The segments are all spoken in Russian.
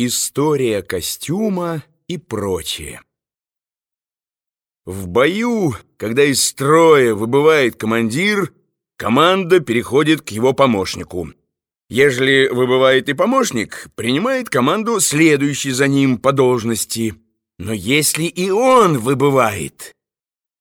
История костюма и прочее. В бою, когда из строя выбывает командир, команда переходит к его помощнику. Ежели выбывает и помощник, принимает команду следующий за ним по должности. Но если и он выбывает...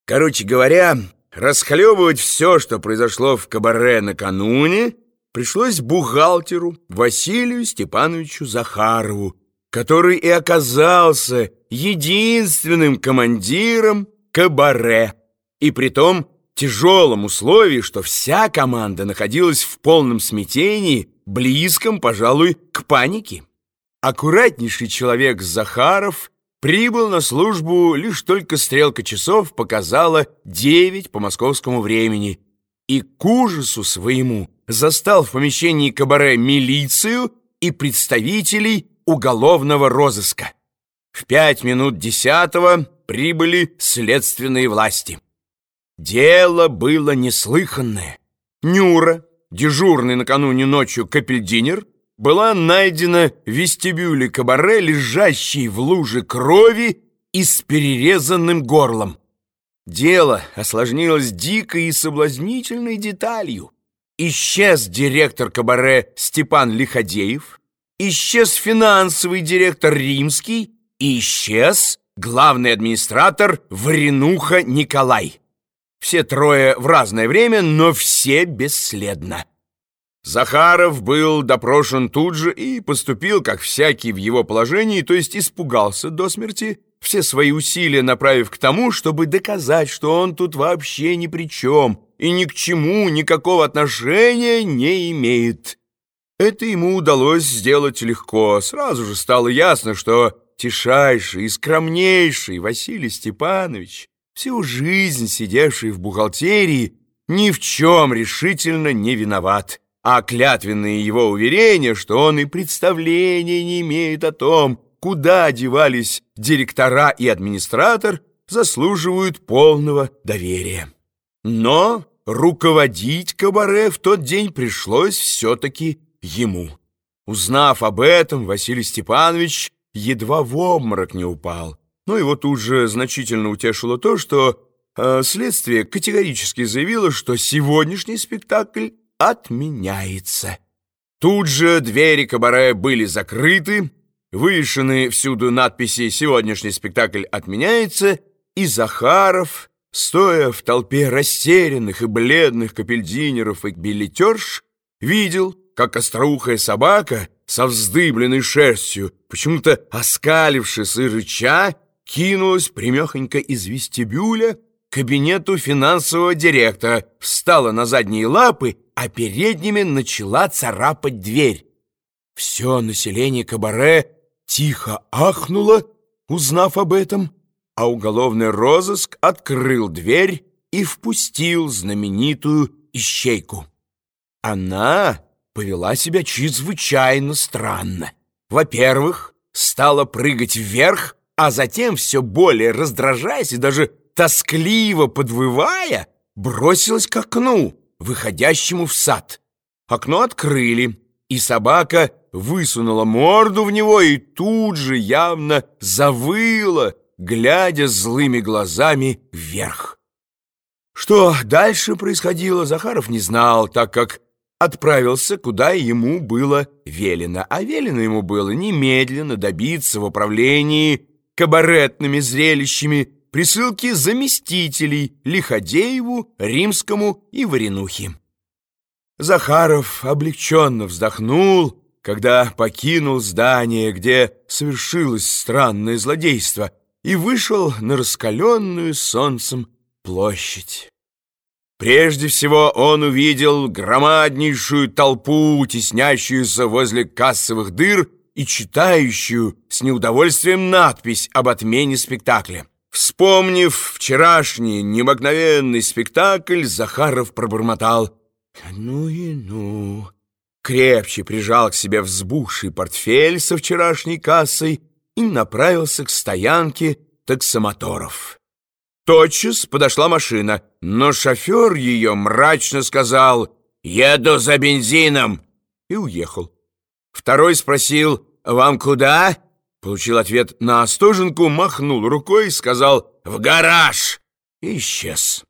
Короче говоря, расхлебывать все, что произошло в кабаре накануне — пришлось бухгалтеру Василию Степановичу Захарову, который и оказался единственным командиром кабаре, и при том тяжелом условии, что вся команда находилась в полном смятении, близком, пожалуй, к панике. Аккуратнейший человек Захаров прибыл на службу, лишь только стрелка часов показала девять по московскому времени, и к ужасу своему застал в помещении кабаре милицию и представителей уголовного розыска. В пять минут десятого прибыли следственные власти. Дело было неслыханное. Нюра, дежурный накануне ночью капельдинер, была найдена в вестибюле кабаре, лежащей в луже крови и с перерезанным горлом. Дело осложнилось дикой и соблазнительной деталью. Исчез директор кабаре Степан Лиходеев, исчез финансовый директор Римский и исчез главный администратор Варенуха Николай. Все трое в разное время, но все бесследно. Захаров был допрошен тут же и поступил, как всякий в его положении, то есть испугался до смерти, все свои усилия направив к тому, чтобы доказать, что он тут вообще ни при чем и ни к чему никакого отношения не имеет. Это ему удалось сделать легко. Сразу же стало ясно, что тишайший и скромнейший Василий Степанович, всю жизнь сидевший в бухгалтерии, ни в чем решительно не виноват, а клятвенные его уверения, что он и представления не имеет о том, куда девались директора и администратор, заслуживают полного доверия. Но руководить кабаре в тот день пришлось все-таки ему. Узнав об этом, Василий Степанович едва в обморок не упал. Но его тут же значительно утешило то, что э, следствие категорически заявило, что сегодняшний спектакль отменяется. Тут же двери кабаре были закрыты, Вывешены всюду надписи «Сегодняшний спектакль отменяется», и Захаров, стоя в толпе растерянных и бледных капельдинеров и билетерш, видел, как остроухая собака со вздыбленной шерстью, почему-то оскалившись и рыча, кинулась примехонько из вестибюля к кабинету финансового директора, встала на задние лапы, а передними начала царапать дверь. Все население кабаре тихо ахнула, узнав об этом, а уголовный розыск открыл дверь и впустил знаменитую ищейку. Она повела себя чрезвычайно странно. Во-первых, стала прыгать вверх, а затем, все более раздражаясь и даже тоскливо подвывая, бросилась к окну, выходящему в сад. Окно открыли, и собака высунула морду в него и тут же явно завыла, глядя злыми глазами вверх. Что дальше происходило, Захаров не знал, так как отправился, куда ему было велено. А велено ему было немедленно добиться в управлении кабаретными зрелищами присылки заместителей Лиходееву, Римскому и Варенухе. Захаров облегченно вздохнул, когда покинул здание, где совершилось странное злодейство, и вышел на раскаленную солнцем площадь. Прежде всего он увидел громаднейшую толпу, теснящуюся возле кассовых дыр и читающую с неудовольствием надпись об отмене спектакля. Вспомнив вчерашний необыкновенный спектакль, Захаров пробормотал «Ну и ну!» крепче прижал к себе взбухший портфель со вчерашней кассой и направился к стоянке таксомоторов. Тотчас подошла машина, но шофер ее мрачно сказал «Еду за бензином» и уехал. Второй спросил вам куда?» Получил ответ на Остоженку, махнул рукой, сказал «в гараж» и исчез.